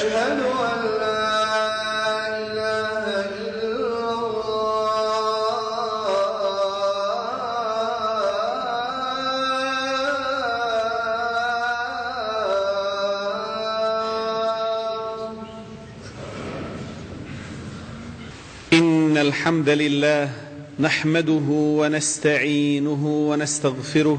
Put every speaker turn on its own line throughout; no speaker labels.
أشهد أن لا إله إلا الله.
إن الحمد لله نحمده ونستعينه ونستغفره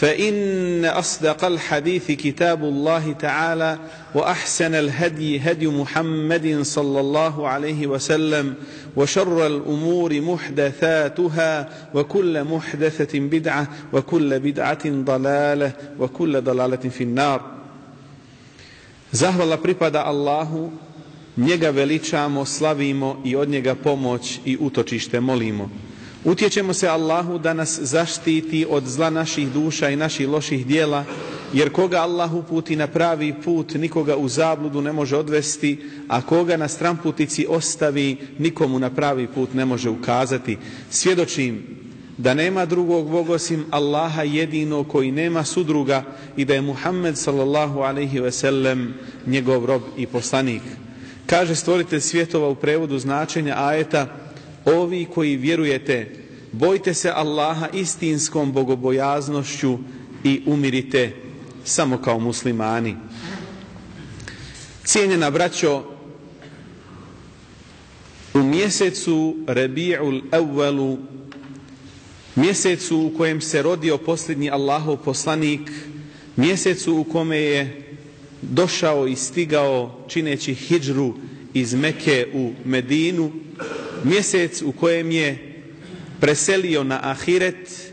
فإن أصدق الحديث كتاب الله تعالى وأحسن الهدي هدي محمد صلى الله عليه وسلم وشر الأمور محدثاتها وكل محدثة بدعة وكل بدعة ضلالة وكل ضلالة في النار Zahvala pripada Allahu, njega veličamo, slavimo i od njega pomoć i utočište molimo. Utječemo se Allahu da nas zaštiti od zla naših duša i naših loših dijela, jer koga Allah uputi na pravi put, nikoga u zabludu ne može odvesti, a koga na stramputici ostavi, nikomu na pravi put ne može ukazati. Svjedočim da nema drugog Boga osim Allaha jedino koji nema sudruga i da je Muhammed sallallahu alaihi sellem njegov rob i poslanik. Kaže stvoritelj svjetova u prevodu značenja ajeta Ovi koji vjerujete, bojte se Allaha istinskom bogobojaznošću i umirite samo kao muslimani. Cijenjena braćo, u mjesecu Rabi'ul Awwalu mjesecu u kojem se rodio posljednji Allahov poslanik, mjesecu u kome je došao i stigao čineći hidžru iz Meke u Medinu, mjesec u kojem je preselio na Ahiret,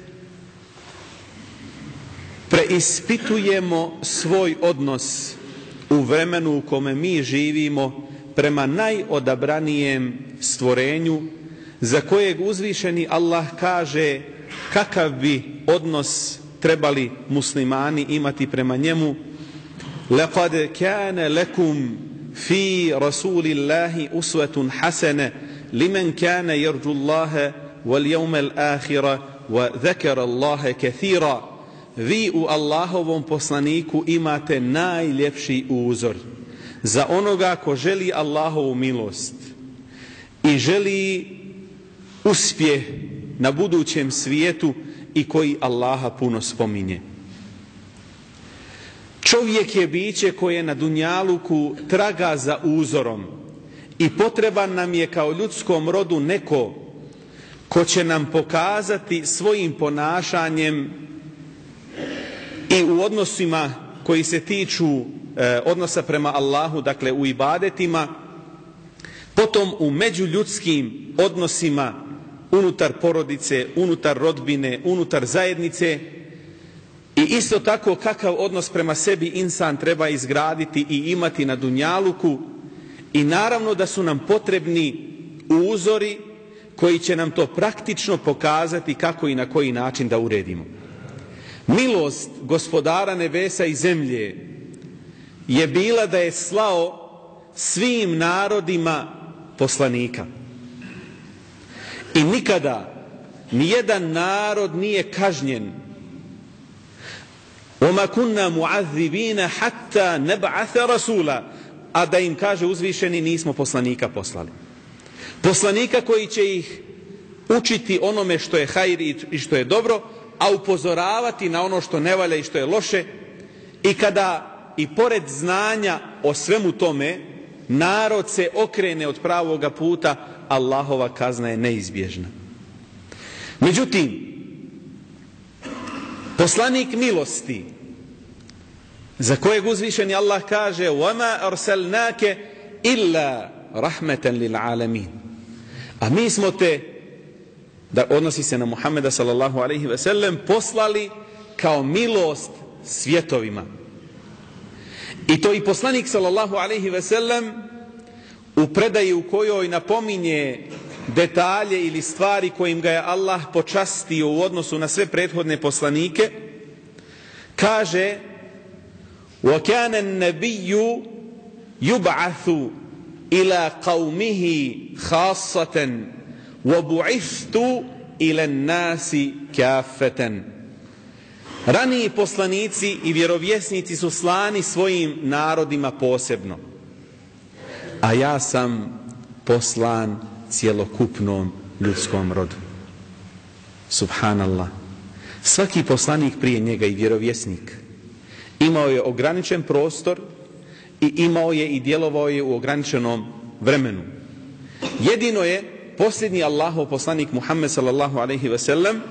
preispitujemo svoj odnos u vremenu u kome mi živimo prema najodabranijem stvorenju za kojeg uzvišeni Allah kaže kakav bi odnos trebali muslimani imati prema njemu لقد كان لكم في رسول الله أسوة حسنة لمن كان يرجو الله واليوم الآخرة وذكر الله كثيرا vi u Allahovom poslaniku imate najljepši uzor za onoga ko želi Allahovu milost i želi uspjeh na budućem svijetu i koji Allaha puno spominje. Čovjek je biće koje na Dunjaluku traga za uzorom i potreban nam je kao ljudskom rodu neko ko će nam pokazati svojim ponašanjem i u odnosima koji se tiču e, odnosa prema Allahu, dakle u ibadetima, potom u međuljudskim odnosima unutar porodice, unutar rodbine, unutar zajednice i isto tako kakav odnos prema sebi insan treba izgraditi i imati na Dunjaluku i naravno da su nam potrebni uzori koji će nam to praktično pokazati kako i na koji način da uredimo. Milost gospodara nebesa i zemlje je bila da je slao svim narodima poslanika. I nikada nijedan narod nije kažnjen وَمَا كُنَّا مُعَذِّبِينَ حَتَّى نَبْعَثَ رَسُولًا a da im kaže uzvišeni nismo poslanika poslali. Poslanika koji će ih učiti onome što je hajr i što je dobro, a upozoravati na ono što ne valja i što je loše. I kada i pored znanja o svemu tome, narod se okrene od pravoga puta, Allahova kazna je neizbježna. Međutim, poslanik milosti, za kojeg uzvišeni Allah kaže وَمَا أَرْسَلْنَاكَ إِلَّا رَحْمَةً لِلْعَالَمِينَ A mi smo te, da odnosi se na Muhammeda sallallahu alaihi ve sellem, poslali kao milost svjetovima. I to i poslanik sallallahu alaihi ve sellem u predaji u kojoj napominje detalje ili stvari kojim ga je Allah počastio u odnosu na sve prethodne poslanike, kaže وَكَانَ النَّبِيُّ يُبْعَثُ إِلَى قَوْمِهِ خَاصَّةً وَبُعِثْتُ إِلَى النَّاسِ كَافَّةً Raniji poslanici i vjerovjesnici su slani svojim narodima posebno. A ja sam poslan cjelokupnom ljudskom rodu. Subhanallah. Svaki poslanik prije njega i vjerovjesnik imao je ograničen prostor i imao je i djelovao je u ograničenom vremenu. Jedino je posljednji Allahov poslanik Muhammed sallallahu alaihi ve sellem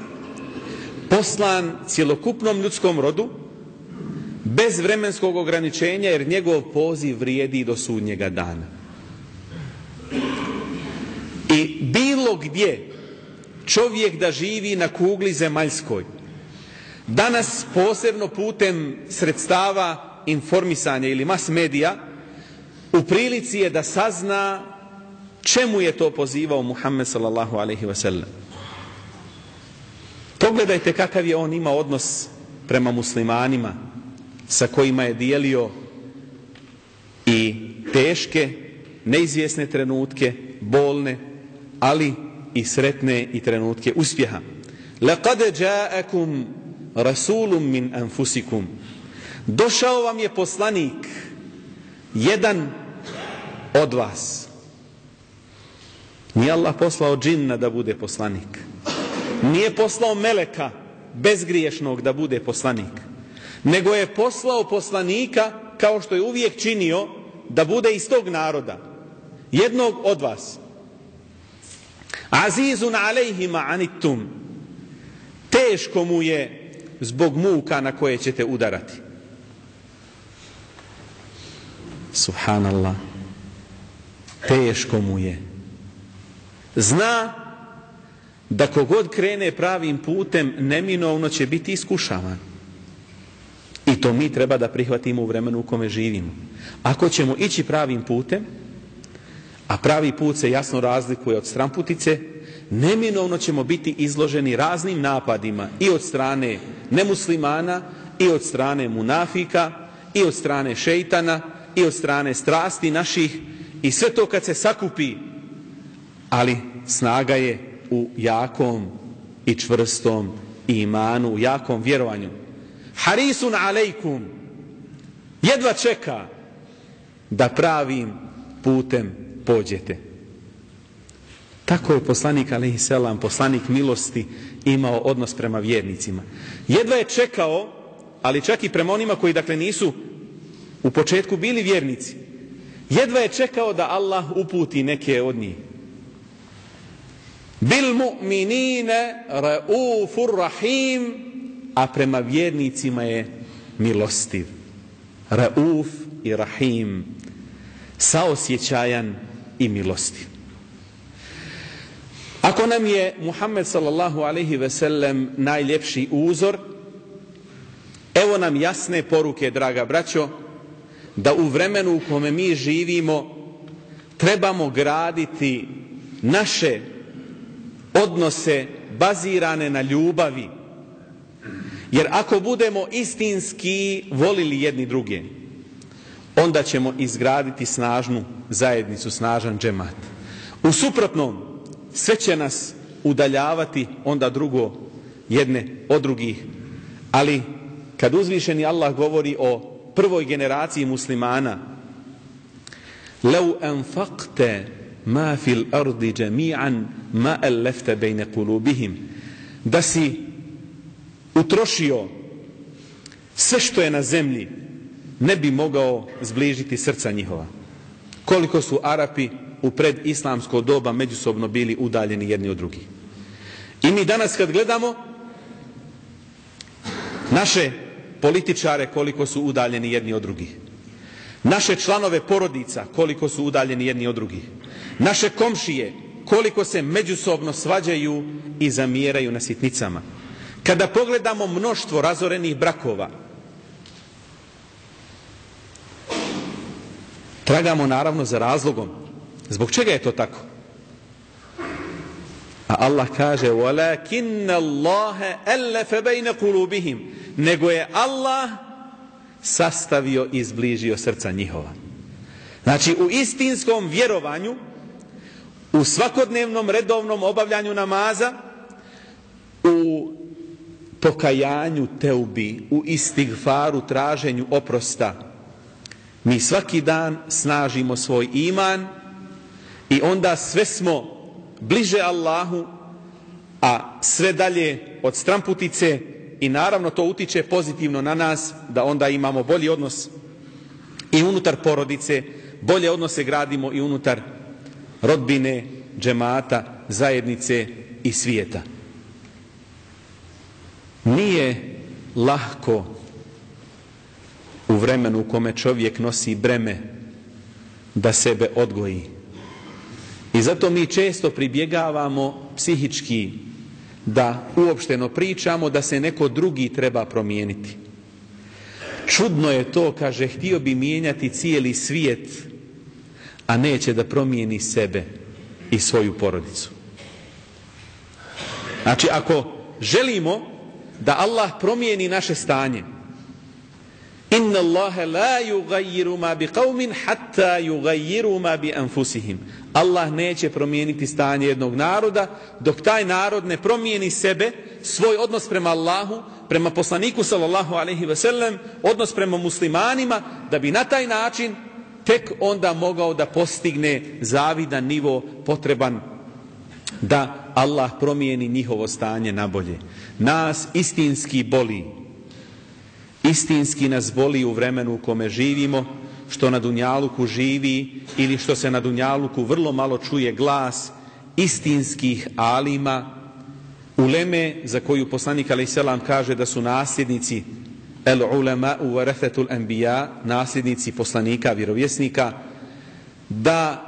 poslan cjelokupnom ljudskom rodu bez vremenskog ograničenja jer njegov poziv vrijedi do sudnjega dana. I bilo gdje čovjek da živi na kugli zemaljskoj, danas posebno putem sredstava informisanja ili mas medija, u prilici je da sazna čemu je to pozivao Muhammed sallallahu alaihi wa sallam. Pogledajte kakav je on imao odnos prema muslimanima sa kojima je dijelio i teške, neizvjesne trenutke, bolne, ali i sretne i trenutke uspjeha. لَقَدْ جَاءَكُمْ rasulum min anfusikum. Došao vam je poslanik, jedan od vas. Nije Allah poslao džinna da bude poslanik. Nije poslao meleka bezgriješnog da bude poslanik. Nego je poslao poslanika, kao što je uvijek činio, da bude iz tog naroda. Jednog od vas. Azizun alejhima anittum. Teško mu je zbog muka na koje ćete udarati. Subhanallah. Teško mu je. Zna da kogod krene pravim putem neminovno će biti iskušavan. I to mi treba da prihvatimo u vremenu u kome živimo. Ako ćemo ići pravim putem, a pravi put se jasno razlikuje od stramputice, neminovno ćemo biti izloženi raznim napadima i od strane nemuslimana, i od strane munafika, i od strane šeitana, i od strane strasti naših, i sve to kad se sakupi, ali snaga je u jakom i čvrstom imanu, u jakom vjerovanju. Harisun alejkum, jedva čeka da pravim putem pođete. Tako je poslanik alaihi selam, poslanik milosti imao odnos prema vjernicima. Jedva je čekao, ali čak i prema onima koji dakle nisu u početku bili vjernici. Jedva je čekao da Allah uputi neke od njih. Bil mu'minine rahim, a prema vjernicima je milostiv. Rauf i rahim, saosjećajan i milostiv. Ako nam je Muhammed sallallahu alaihi ve sellem najljepši uzor, evo nam jasne poruke, draga braćo, da u vremenu u kome mi živimo trebamo graditi naše odnose bazirane na ljubavi Jer ako budemo istinski volili jedni druge, onda ćemo izgraditi snažnu zajednicu, snažan džemat. U suprotnom, sve će nas udaljavati onda drugo jedne od drugih. Ali kad uzvišeni Allah govori o prvoj generaciji muslimana, لو أنفقت ما في الأرض جميعا ما ألفت بين قلوبهم da si utrošio sve što je na zemlji ne bi mogao zbližiti srca njihova. Koliko su Arapi u predislamsko doba međusobno bili udaljeni jedni od drugih. I mi danas kad gledamo naše političare koliko su udaljeni jedni od drugih. Naše članove porodica koliko su udaljeni jedni od drugih. Naše komšije koliko se međusobno svađaju i zamjeraju na sitnicama. Kada pogledamo mnoštvo razorenih brakova, tragamo naravno za razlogom. Zbog čega je to tako? A Allah kaže وَلَكِنَّ اللَّهَ أَلَّفَ بَيْنَ قُلُوبِهِمْ Nego je Allah sastavio i zbližio srca njihova. Znači u istinskom vjerovanju, u svakodnevnom redovnom obavljanju namaza, u pokajanju teubi, u istigfaru, traženju oprosta, mi svaki dan snažimo svoj iman i onda sve smo bliže Allahu, a sve dalje od stramputice i naravno to utiče pozitivno na nas da onda imamo bolji odnos i unutar porodice, bolje odnose gradimo i unutar rodbine, džemata, zajednice i svijeta. Nije lahko u vremenu u kome čovjek nosi breme da sebe odgoji. I zato mi često pribjegavamo psihički da uopšteno pričamo da se neko drugi treba promijeniti. Čudno je to, kaže, htio bi mijenjati cijeli svijet, a neće da promijeni sebe i svoju porodicu. Znači, ako želimo da Allah promijeni naše stanje, Inna Allahe la yugayyiru ma bi hatta yugayyiru ma bi anfusihim. Allah neće promijeniti stanje jednog naroda dok taj narod ne promijeni sebe, svoj odnos prema Allahu, prema poslaniku sallallahu alejhi ve sellem, odnos prema muslimanima da bi na taj način tek onda mogao da postigne zavidan nivo potreban da Allah promijeni njihovo stanje na bolje. Nas istinski boli Istinski nas boli u vremenu u kome živimo, što na Dunjaluku živi ili što se na Dunjaluku vrlo malo čuje glas istinskih alima, uleme za koju poslanik selam kaže da su nasljednici el ulema u varethetul enbija, nasljednici poslanika, vjerovjesnika, da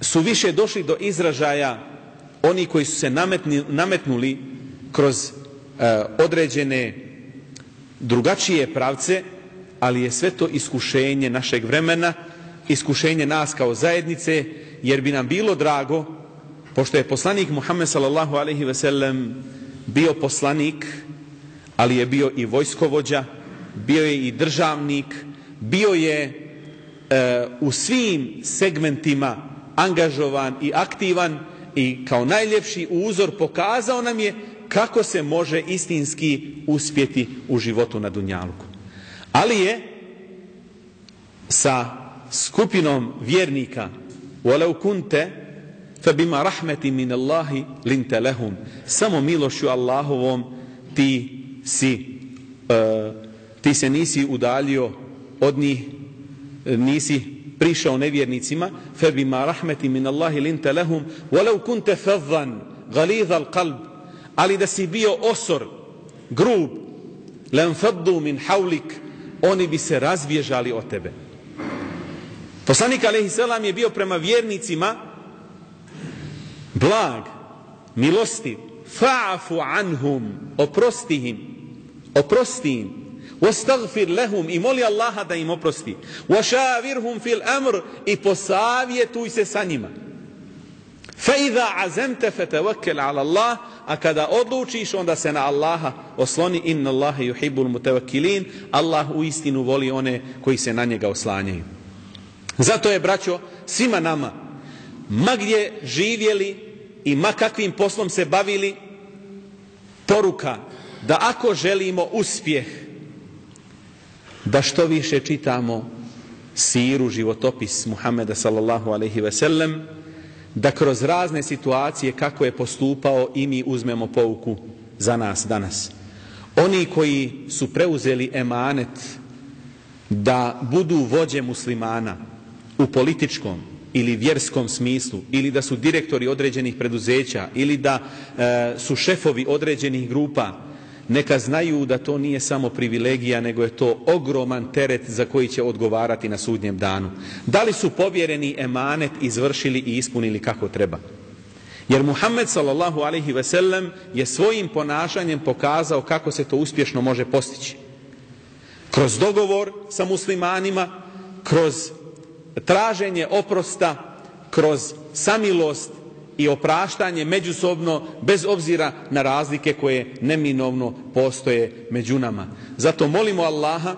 su više došli do izražaja oni koji su se nametnuli kroz e, određene drugačije pravce, ali je sve to iskušenje našeg vremena, iskušenje nas kao zajednice, jer bi nam bilo drago, pošto je poslanik Muhammed sallallahu alaihi ve sellem bio poslanik, ali je bio i vojskovođa, bio je i državnik, bio je e, u svim segmentima angažovan i aktivan i kao najljepši uzor pokazao nam je kako se može istinski uspjeti u životu na Dunjaluku. Ali je sa skupinom vjernika وَلَوْ كُنْتَ فَبِمَا رَحْمَةِ مِنَ اللَّهِ لِنْتَ لَهُمْ Samo milošću Allahovom ti si uh, ti se nisi udaljio od njih nisi prišao nevjernicima فَبِمَا رَحْمَةِ مِنَ اللَّهِ لِنْتَ لَهُمْ وَلَوْ كُنْتَ فَضًّا غَلِيظَ الْقَلْبِ ali da si bio osor, grub, lenfaddu min haulik, oni bi se razbježali od tebe. Poslanik alaihissalam je bio prema vjernicima blag, milostiv, fa'afu anhum, oprosti im, oprosti im, Ostavfir lehum i moli Allaha da im oprosti. Ošavirhum fil amr i posavjetuj se sa njima. Feiza azemte fetevekkel ala Allah, a kada odlučiš onda se na Allaha osloni inna Allahe yuhibbul mutevakilin, Allah u istinu voli one koji se na njega oslanjaju. Zato je, braćo, svima nama, ma gdje živjeli i ma kakvim poslom se bavili, poruka da ako želimo uspjeh, da što više čitamo siru životopis Muhameda sallallahu alaihi ve sellem, da kroz razne situacije kako je postupao i mi uzmemo pouku za nas danas. Oni koji su preuzeli emanet da budu vođe muslimana u političkom ili vjerskom smislu ili da su direktori određenih preduzeća ili da e, su šefovi određenih grupa neka znaju da to nije samo privilegija, nego je to ogroman teret za koji će odgovarati na sudnjem danu. Da li su povjereni emanet izvršili i ispunili kako treba? Jer Muhammed sallallahu alaihi ve sellem je svojim ponašanjem pokazao kako se to uspješno može postići. Kroz dogovor sa muslimanima, kroz traženje oprosta, kroz samilost i opraštanje međusobno bez obzira na razlike koje neminovno postoje među nama. Zato molimo Allaha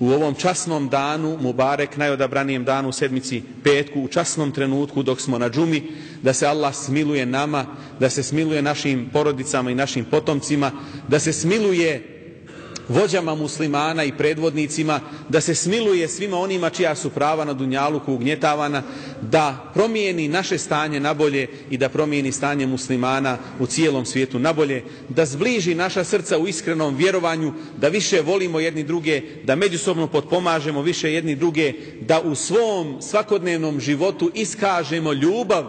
u ovom časnom danu, Mubarek, najodabranijem danu u sedmici petku, u časnom trenutku dok smo na džumi, da se Allah smiluje nama, da se smiluje našim porodicama i našim potomcima, da se smiluje vođama muslimana i predvodnicima, da se smiluje svima onima čija su prava na Dunjaluku ugnjetavana, da promijeni naše stanje nabolje i da promijeni stanje muslimana u cijelom svijetu nabolje, da zbliži naša srca u iskrenom vjerovanju, da više volimo jedni druge, da međusobno potpomažemo više jedni druge, da u svom svakodnevnom životu iskažemo ljubav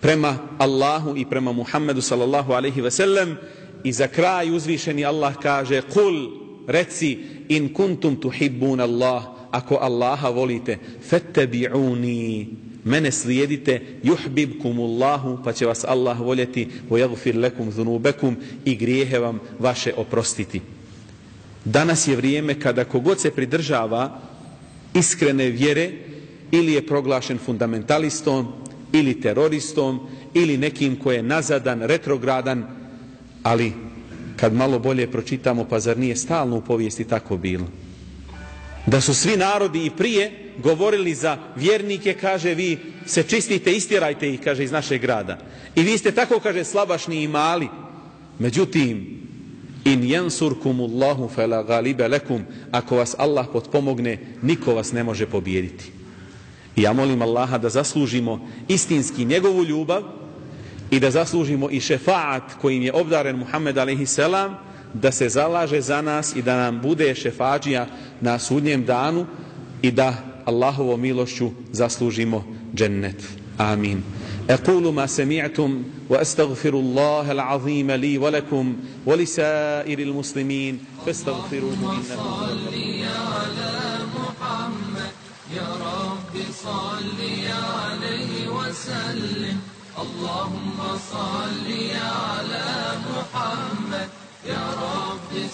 prema Allahu i prema Muhammedu sallallahu alaihi ve sellem i za kraj uzvišeni Allah kaže Kul reci in kuntum tuhibbun Allah ako Allaha volite fattabi'uni mene slijedite yuhibbukumullahu pa će vas Allah voljeti wa yaghfir lakum dhunubakum i grijehe vam vaše oprostiti. Danas je vrijeme kada kogod se pridržava iskrene vjere ili je proglašen fundamentalistom ili teroristom ili nekim ko je nazadan, retrogradan, ali kad malo bolje pročitamo, pa zar nije stalno u povijesti tako bilo? Da su svi narodi i prije govorili za vjernike, kaže vi se čistite, istjerajte ih, kaže iz našeg grada. I vi ste tako, kaže, slabašni i mali. Međutim, in jansurkumullahu fela lekum, ako vas Allah potpomogne, niko vas ne može pobijediti. I ja molim Allaha da zaslužimo istinski njegovu ljubav, i da zaslužimo i šefaat kojim je obdaren Muhammed a.s. da se zalaže za nas i da nam bude šefađija na sudnjem danu i da Allahovo milošću zaslužimo džennet. Amin. أقول ما سمعتم وأستغفر الله العظيم لي ولكم ولسائر المسلمين فاستغفروه إنه